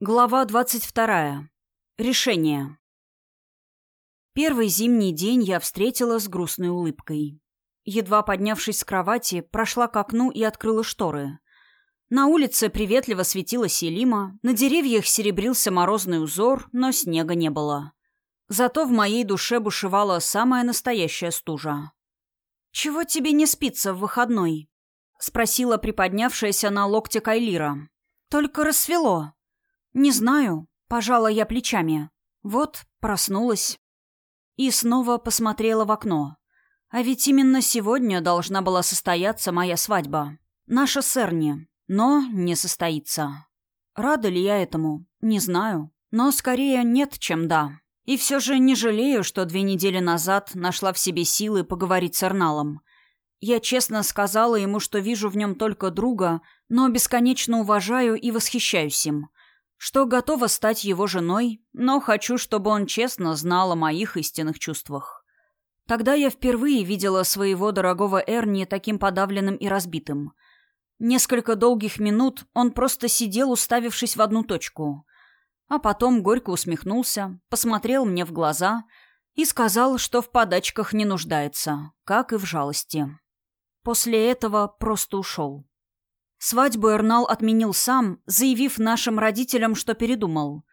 Глава 22. Решение. Первый зимний день я встретила с грустной улыбкой. Едва поднявшись с кровати, прошла к окну и открыла шторы. На улице приветливо светила Селима, на деревьях серебрился морозный узор, но снега не было. Зато в моей душе бушевала самая настоящая стужа. «Чего тебе не спится в выходной?» — спросила приподнявшаяся на локте Кайлира. «Только рассвело». «Не знаю», — пожала я плечами. Вот, проснулась. И снова посмотрела в окно. А ведь именно сегодня должна была состояться моя свадьба. Наша с Эрни. Но не состоится. Рада ли я этому? Не знаю. Но скорее нет, чем да. И все же не жалею, что две недели назад нашла в себе силы поговорить с Эрналом. Я честно сказала ему, что вижу в нем только друга, но бесконечно уважаю и восхищаюсь им что готова стать его женой, но хочу, чтобы он честно знал о моих истинных чувствах. Тогда я впервые видела своего дорогого Эрни таким подавленным и разбитым. Несколько долгих минут он просто сидел, уставившись в одну точку. А потом горько усмехнулся, посмотрел мне в глаза и сказал, что в подачках не нуждается, как и в жалости. После этого просто ушел. Свадьбу Эрнал отменил сам, заявив нашим родителям, что передумал.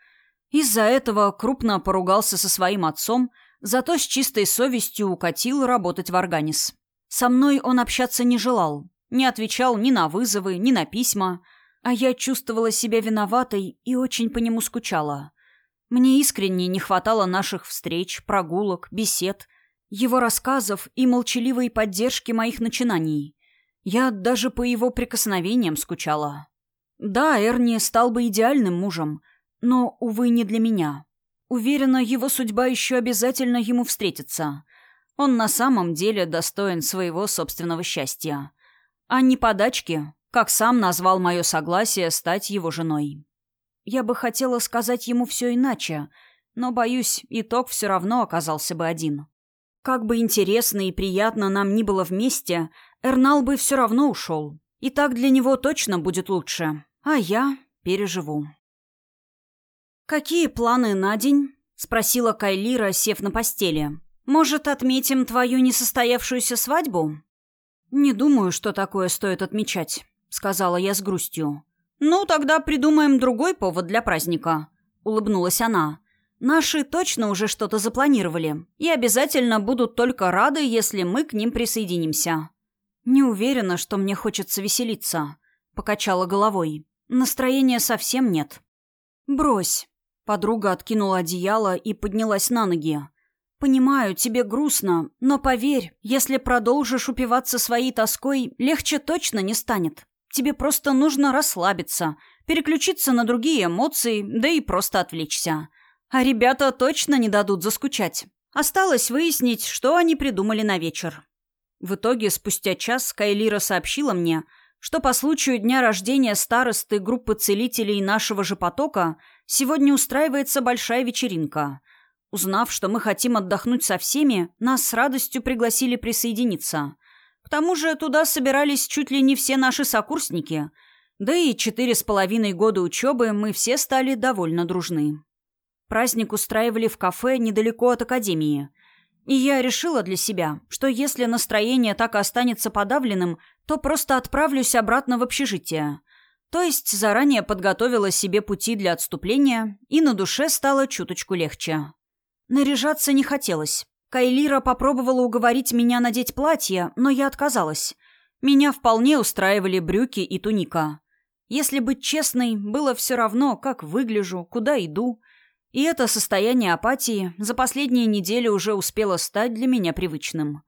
Из-за этого крупно поругался со своим отцом, зато с чистой совестью укатил работать в Органис. Со мной он общаться не желал, не отвечал ни на вызовы, ни на письма, а я чувствовала себя виноватой и очень по нему скучала. Мне искренне не хватало наших встреч, прогулок, бесед, его рассказов и молчаливой поддержки моих начинаний. Я даже по его прикосновениям скучала. Да, Эрни стал бы идеальным мужем, но, увы, не для меня. Уверена, его судьба еще обязательно ему встретится. Он на самом деле достоин своего собственного счастья. А не подачки, как сам назвал мое согласие стать его женой. Я бы хотела сказать ему все иначе, но, боюсь, итог все равно оказался бы один. Как бы интересно и приятно нам ни было вместе, Эрнал бы все равно ушел. И так для него точно будет лучше. А я переживу. «Какие планы на день?» — спросила Кайлира, сев на постели. «Может, отметим твою несостоявшуюся свадьбу?» «Не думаю, что такое стоит отмечать», — сказала я с грустью. «Ну, тогда придумаем другой повод для праздника», — улыбнулась она. «Наши точно уже что-то запланировали и обязательно будут только рады, если мы к ним присоединимся». «Не уверена, что мне хочется веселиться», — покачала головой. «Настроения совсем нет». «Брось». Подруга откинула одеяло и поднялась на ноги. «Понимаю, тебе грустно, но поверь, если продолжишь упиваться своей тоской, легче точно не станет. Тебе просто нужно расслабиться, переключиться на другие эмоции, да и просто отвлечься. А ребята точно не дадут заскучать. Осталось выяснить, что они придумали на вечер. В итоге, спустя час, Кайлира сообщила мне, что по случаю дня рождения старосты группы целителей нашего же потока сегодня устраивается большая вечеринка. Узнав, что мы хотим отдохнуть со всеми, нас с радостью пригласили присоединиться. К тому же туда собирались чуть ли не все наши сокурсники. Да и четыре с половиной года учебы мы все стали довольно дружны. Праздник устраивали в кафе недалеко от академии – и я решила для себя, что если настроение так и останется подавленным, то просто отправлюсь обратно в общежитие. То есть заранее подготовила себе пути для отступления, и на душе стало чуточку легче. Наряжаться не хотелось. Кайлира попробовала уговорить меня надеть платье, но я отказалась. Меня вполне устраивали брюки и туника. Если быть честной, было все равно, как выгляжу, куда иду – и это состояние апатии за последние недели уже успело стать для меня привычным.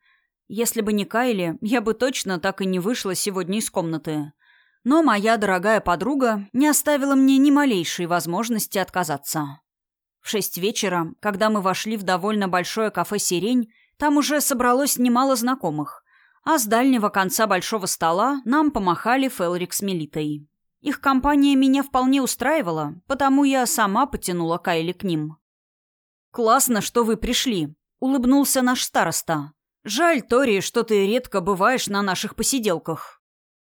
Если бы не Кайли, я бы точно так и не вышла сегодня из комнаты. Но моя дорогая подруга не оставила мне ни малейшей возможности отказаться. В шесть вечера, когда мы вошли в довольно большое кафе «Сирень», там уже собралось немало знакомых, а с дальнего конца большого стола нам помахали Фелрик с Мелитой. Их компания меня вполне устраивала, потому я сама потянула Кайли к ним. «Классно, что вы пришли», — улыбнулся наш староста. «Жаль, Тори, что ты редко бываешь на наших посиделках».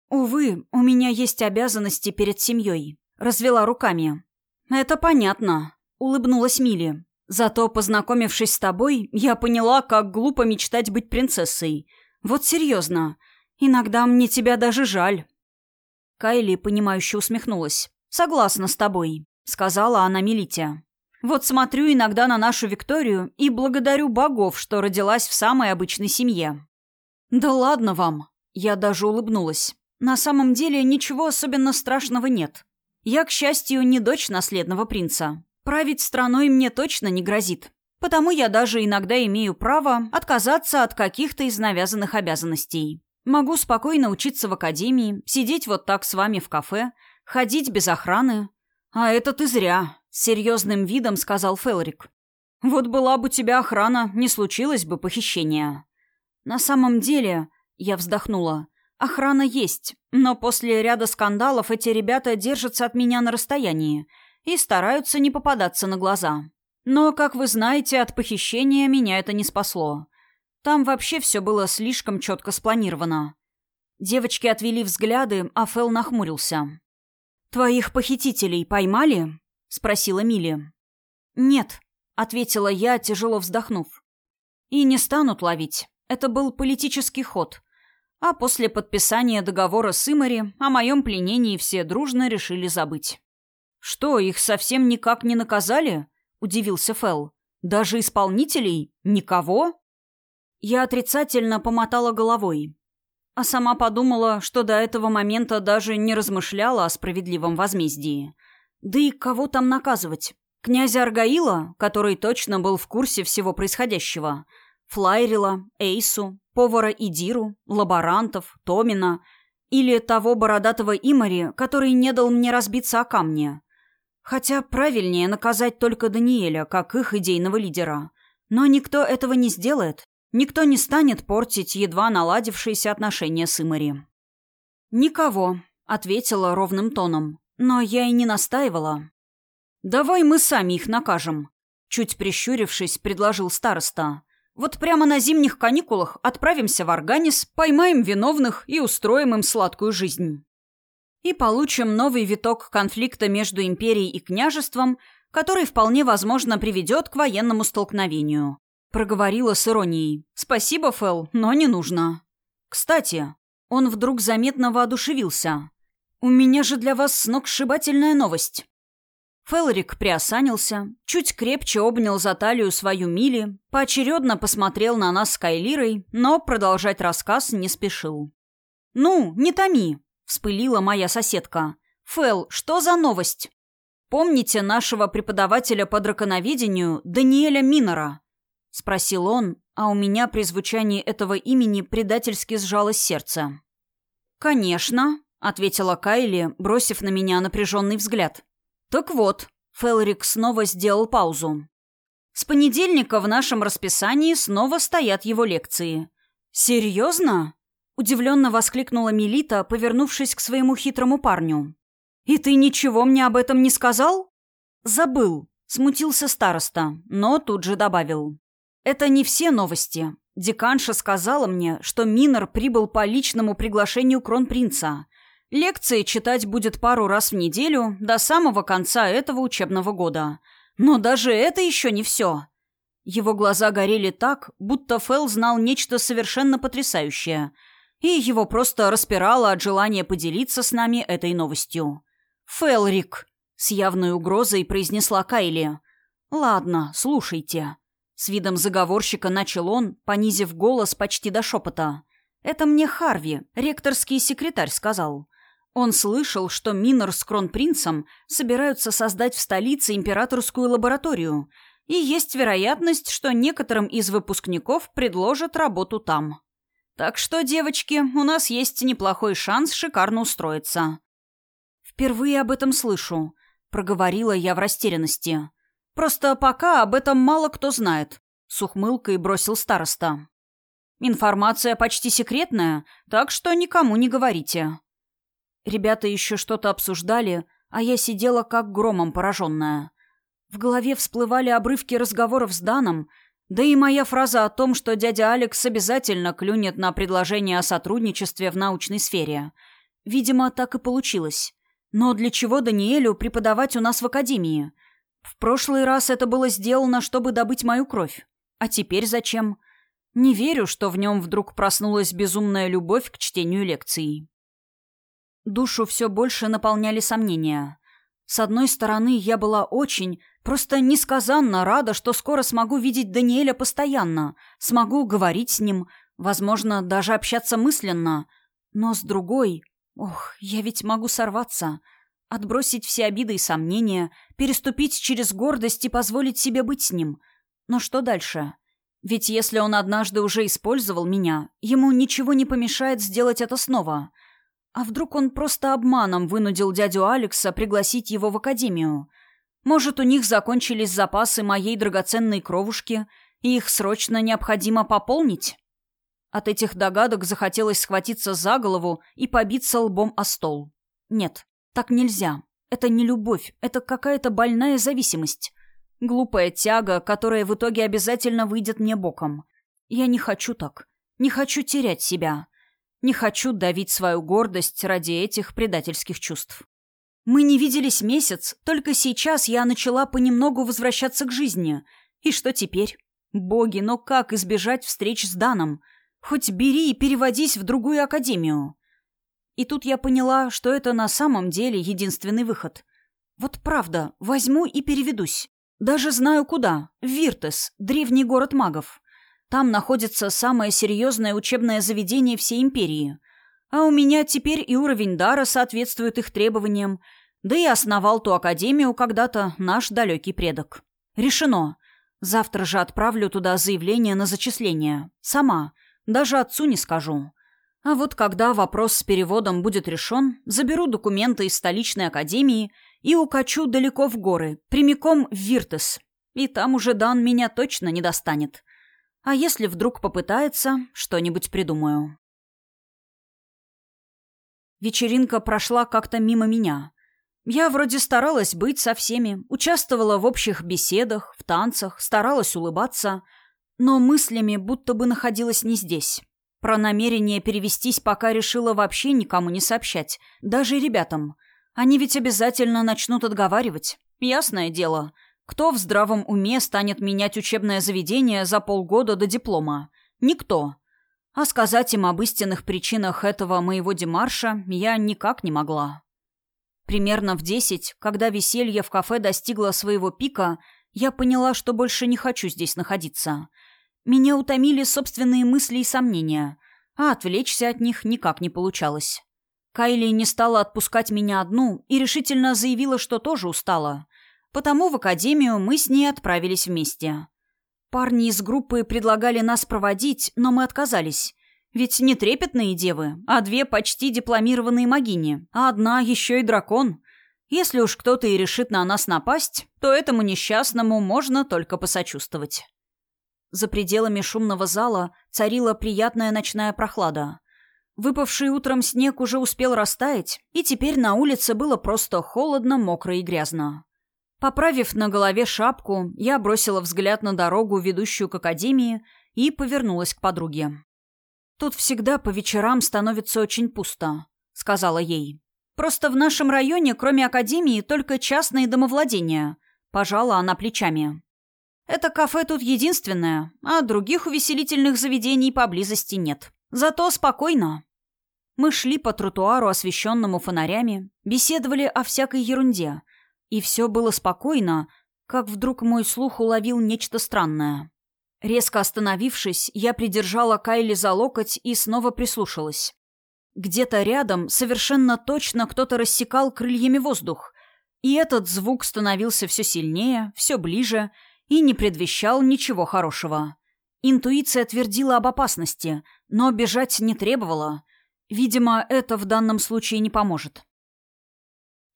«Увы, у меня есть обязанности перед семьей», — развела руками. «Это понятно», — улыбнулась Милли. «Зато, познакомившись с тобой, я поняла, как глупо мечтать быть принцессой. Вот серьезно. Иногда мне тебя даже жаль». Кайли, понимающе усмехнулась. «Согласна с тобой», — сказала она Милите. «Вот смотрю иногда на нашу Викторию и благодарю богов, что родилась в самой обычной семье». «Да ладно вам!» Я даже улыбнулась. «На самом деле ничего особенно страшного нет. Я, к счастью, не дочь наследного принца. Править страной мне точно не грозит. Потому я даже иногда имею право отказаться от каких-то из навязанных обязанностей. Могу спокойно учиться в академии, сидеть вот так с вами в кафе, ходить без охраны. А это ты зря, с серьезным видом сказал Фелрик. Вот была бы у тебя охрана, не случилось бы похищения. На самом деле, я вздохнула, охрана есть, но после ряда скандалов эти ребята держатся от меня на расстоянии и стараются не попадаться на глаза. Но, как вы знаете, от похищения меня это не спасло. Там вообще все было слишком четко спланировано. Девочки отвели взгляды, а Фэл нахмурился. «Твоих похитителей поймали?» — спросила Милли. «Нет», — ответила я, тяжело вздохнув. «И не станут ловить. Это был политический ход. А после подписания договора с Имари о моем пленении все дружно решили забыть». «Что, их совсем никак не наказали?» — удивился Фэл. «Даже исполнителей? Никого?» Я отрицательно помотала головой. А сама подумала, что до этого момента даже не размышляла о справедливом возмездии. Да и кого там наказывать? Князя Аргаила, который точно был в курсе всего происходящего. Флайрила, Эйсу, повара Идиру, лаборантов, Томина. Или того бородатого Имари, который не дал мне разбиться о камне. Хотя правильнее наказать только Даниэля, как их идейного лидера. Но никто этого не сделает. Никто не станет портить едва наладившиеся отношения с Имари. «Никого», — ответила ровным тоном. «Но я и не настаивала». «Давай мы сами их накажем», — чуть прищурившись, предложил староста. «Вот прямо на зимних каникулах отправимся в Арганис, поймаем виновных и устроим им сладкую жизнь». И получим новый виток конфликта между империей и княжеством, который вполне возможно приведет к военному столкновению. Проговорила с иронией. «Спасибо, Фэл, но не нужно». «Кстати, он вдруг заметно воодушевился. У меня же для вас сногсшибательная новость». Фелрик приосанился, чуть крепче обнял за талию свою Мили, поочередно посмотрел на нас с Кайлирой, но продолжать рассказ не спешил. «Ну, не томи», — вспылила моя соседка. «Фэл, что за новость?» «Помните нашего преподавателя по драконоведению Даниэля Минора?» — спросил он, а у меня при звучании этого имени предательски сжалось сердце. «Конечно», — ответила Кайли, бросив на меня напряженный взгляд. «Так вот», — Фелрик снова сделал паузу. «С понедельника в нашем расписании снова стоят его лекции». «Серьезно?» — удивленно воскликнула Мелита, повернувшись к своему хитрому парню. «И ты ничего мне об этом не сказал?» «Забыл», — смутился староста, но тут же добавил. Это не все новости. Деканша сказала мне, что Минор прибыл по личному приглашению кронпринца. Лекции читать будет пару раз в неделю до самого конца этого учебного года. Но даже это еще не все. Его глаза горели так, будто Фэл знал нечто совершенно потрясающее, и его просто распирало от желания поделиться с нами этой новостью. «Фэлрик», — с явной угрозой произнесла Кайли. «Ладно, слушайте». С видом заговорщика начал он, понизив голос почти до шепота. «Это мне Харви, ректорский секретарь, сказал. Он слышал, что Минор с кронпринцем собираются создать в столице императорскую лабораторию, и есть вероятность, что некоторым из выпускников предложат работу там. Так что, девочки, у нас есть неплохой шанс шикарно устроиться». «Впервые об этом слышу», — проговорила я в растерянности. Просто пока об этом мало кто знает», — с ухмылкой бросил староста. «Информация почти секретная, так что никому не говорите». Ребята еще что-то обсуждали, а я сидела как громом пораженная. В голове всплывали обрывки разговоров с Даном, да и моя фраза о том, что дядя Алекс обязательно клюнет на предложение о сотрудничестве в научной сфере. Видимо, так и получилось. Но для чего Даниэлю преподавать у нас в академии? В прошлый раз это было сделано, чтобы добыть мою кровь. А теперь зачем? Не верю, что в нем вдруг проснулась безумная любовь к чтению лекций. Душу все больше наполняли сомнения. С одной стороны, я была очень, просто несказанно рада, что скоро смогу видеть Даниэля постоянно, смогу говорить с ним, возможно, даже общаться мысленно. Но с другой... Ох, я ведь могу сорваться, отбросить все обиды и сомнения, переступить через гордость и позволить себе быть с ним. Но что дальше? Ведь если он однажды уже использовал меня, ему ничего не помешает сделать это снова — а вдруг он просто обманом вынудил дядю Алекса пригласить его в академию? Может, у них закончились запасы моей драгоценной кровушки, и их срочно необходимо пополнить? От этих догадок захотелось схватиться за голову и побиться лбом о стол. Нет, так нельзя. Это не любовь, это какая-то больная зависимость. Глупая тяга, которая в итоге обязательно выйдет мне боком. Я не хочу так. Не хочу терять себя. Не хочу давить свою гордость ради этих предательских чувств. Мы не виделись месяц, только сейчас я начала понемногу возвращаться к жизни. И что теперь? Боги, но как избежать встреч с Даном? Хоть бери и переводись в другую академию. И тут я поняла, что это на самом деле единственный выход. Вот правда, возьму и переведусь. Даже знаю куда. В Виртес, древний город магов. Там находится самое серьезное учебное заведение всей империи. А у меня теперь и уровень дара соответствует их требованиям, да и основал ту академию когда-то наш далекий предок. Решено. Завтра же отправлю туда заявление на зачисление. Сама. Даже отцу не скажу. А вот когда вопрос с переводом будет решен, заберу документы из столичной академии и укачу далеко в горы, прямиком в Виртес. И там уже Дан меня точно не достанет. А если вдруг попытается, что-нибудь придумаю. Вечеринка прошла как-то мимо меня. Я вроде старалась быть со всеми, участвовала в общих беседах, в танцах, старалась улыбаться, но мыслями будто бы находилась не здесь. Про намерение перевестись пока решила вообще никому не сообщать, даже ребятам. Они ведь обязательно начнут отговаривать. Ясное дело, кто в здравом уме станет менять учебное заведение за полгода до диплома? Никто. А сказать им об истинных причинах этого моего демарша я никак не могла. Примерно в десять, когда веселье в кафе достигло своего пика, я поняла, что больше не хочу здесь находиться. Меня утомили собственные мысли и сомнения, а отвлечься от них никак не получалось. Кайли не стала отпускать меня одну и решительно заявила, что тоже устала. Потому в академию мы с ней отправились вместе. Парни из группы предлагали нас проводить, но мы отказались. Ведь не трепетные девы, а две почти дипломированные магини, а одна еще и дракон. Если уж кто-то и решит на нас напасть, то этому несчастному можно только посочувствовать. За пределами шумного зала царила приятная ночная прохлада. Выпавший утром снег уже успел растаять, и теперь на улице было просто холодно, мокро и грязно. Поправив на голове шапку, я бросила взгляд на дорогу, ведущую к академии, и повернулась к подруге. «Тут всегда по вечерам становится очень пусто», — сказала ей. «Просто в нашем районе, кроме академии, только частные домовладения», — пожала она плечами. «Это кафе тут единственное, а других увеселительных заведений поблизости нет. Зато спокойно». Мы шли по тротуару, освещенному фонарями, беседовали о всякой ерунде — и все было спокойно, как вдруг мой слух уловил нечто странное. Резко остановившись, я придержала Кайли за локоть и снова прислушалась. Где-то рядом совершенно точно кто-то рассекал крыльями воздух, и этот звук становился все сильнее, все ближе и не предвещал ничего хорошего. Интуиция твердила об опасности, но бежать не требовала. Видимо, это в данном случае не поможет.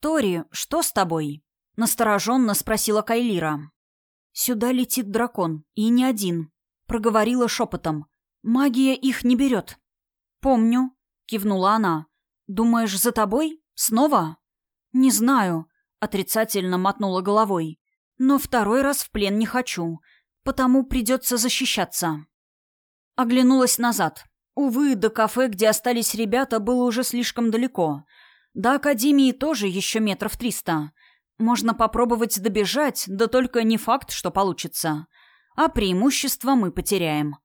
«Тори, что с тобой?» Настороженно спросила Кайлира. «Сюда летит дракон, и не один», — проговорила шепотом. «Магия их не берет». «Помню», — кивнула она. «Думаешь, за тобой? Снова?» «Не знаю», — отрицательно мотнула головой. «Но второй раз в плен не хочу, потому придется защищаться». Оглянулась назад. Увы, до кафе, где остались ребята, было уже слишком далеко — До Академии тоже еще метров триста. Можно попробовать добежать, да только не факт, что получится. А преимущество мы потеряем.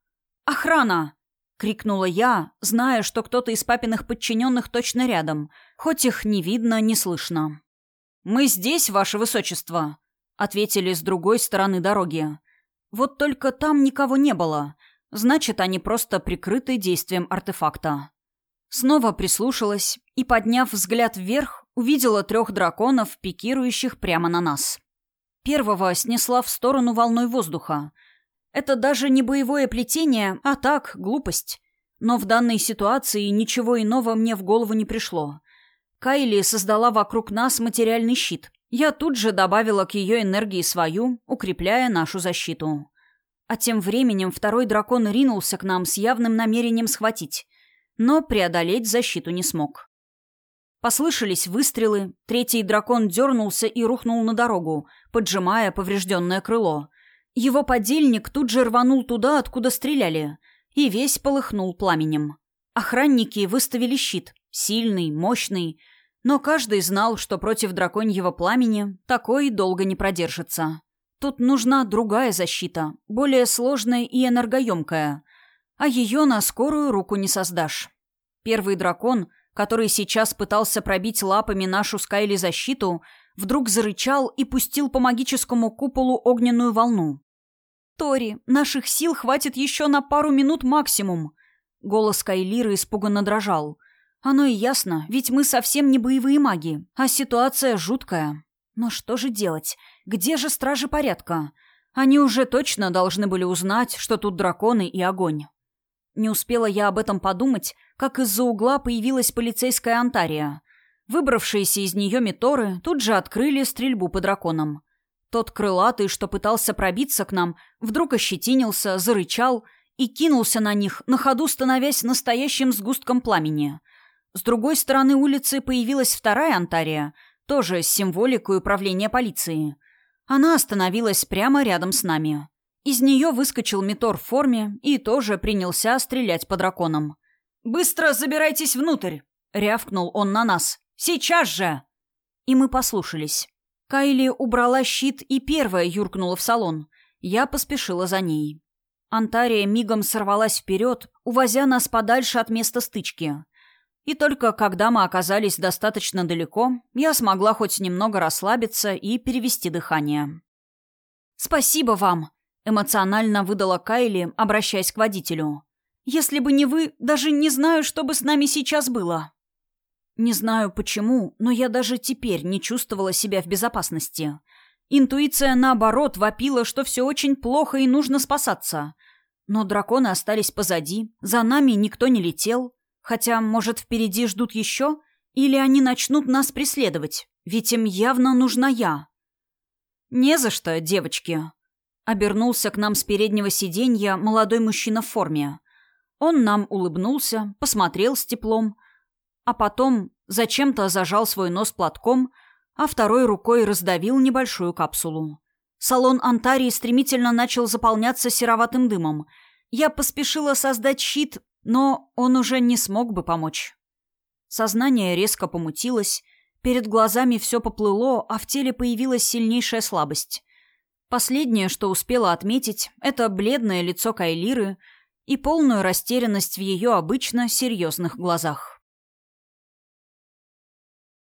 «Охрана!» — крикнула я, зная, что кто-то из папиных подчиненных точно рядом, хоть их не видно, не слышно. «Мы здесь, ваше высочество!» — ответили с другой стороны дороги. Вот только там никого не было. Значит, они просто прикрыты действием артефакта. Снова прислушалась и, подняв взгляд вверх, увидела трех драконов, пикирующих прямо на нас. Первого снесла в сторону волной воздуха. Это даже не боевое плетение, а так, глупость. Но в данной ситуации ничего иного мне в голову не пришло. Кайли создала вокруг нас материальный щит. Я тут же добавила к ее энергии свою, укрепляя нашу защиту. А тем временем второй дракон ринулся к нам с явным намерением схватить, но преодолеть защиту не смог. Послышались выстрелы, третий дракон дернулся и рухнул на дорогу, поджимая поврежденное крыло. Его подельник тут же рванул туда, откуда стреляли, и весь полыхнул пламенем. Охранники выставили щит, сильный, мощный, но каждый знал, что против драконьего пламени такой долго не продержится. Тут нужна другая защита, более сложная и энергоемкая, а ее на скорую руку не создашь. Первый дракон, который сейчас пытался пробить лапами нашу Скайли защиту, вдруг зарычал и пустил по магическому куполу огненную волну. «Тори, наших сил хватит еще на пару минут максимум!» Голос Кайлиры испуганно дрожал. «Оно и ясно, ведь мы совсем не боевые маги, а ситуация жуткая. Но что же делать? Где же стражи порядка? Они уже точно должны были узнать, что тут драконы и огонь. Не успела я об этом подумать, как из-за угла появилась полицейская Антария. Выбравшиеся из нее меторы тут же открыли стрельбу по драконам. Тот крылатый, что пытался пробиться к нам, вдруг ощетинился, зарычал и кинулся на них, на ходу становясь настоящим сгустком пламени. С другой стороны улицы появилась вторая Антария, тоже с символикой управления полиции. Она остановилась прямо рядом с нами. Из нее выскочил Митор в форме и тоже принялся стрелять по драконам. «Быстро забирайтесь внутрь!» — рявкнул он на нас. «Сейчас же!» И мы послушались. Кайли убрала щит и первая юркнула в салон. Я поспешила за ней. Антария мигом сорвалась вперед, увозя нас подальше от места стычки. И только когда мы оказались достаточно далеко, я смогла хоть немного расслабиться и перевести дыхание. «Спасибо вам!» — эмоционально выдала Кайли, обращаясь к водителю. «Если бы не вы, даже не знаю, что бы с нами сейчас было». Не знаю почему, но я даже теперь не чувствовала себя в безопасности. Интуиция, наоборот, вопила, что все очень плохо и нужно спасаться. Но драконы остались позади, за нами никто не летел — Хотя, может, впереди ждут еще? Или они начнут нас преследовать? Ведь им явно нужна я. «Не за что, девочки», — обернулся к нам с переднего сиденья молодой мужчина в форме. Он нам улыбнулся, посмотрел с теплом, а потом зачем-то зажал свой нос платком, а второй рукой раздавил небольшую капсулу. Салон Антарии стремительно начал заполняться сероватым дымом. Я поспешила создать щит, но он уже не смог бы помочь. Сознание резко помутилось, перед глазами все поплыло, а в теле появилась сильнейшая слабость. Последнее, что успела отметить, это бледное лицо Кайлиры и полную растерянность в ее обычно серьезных глазах.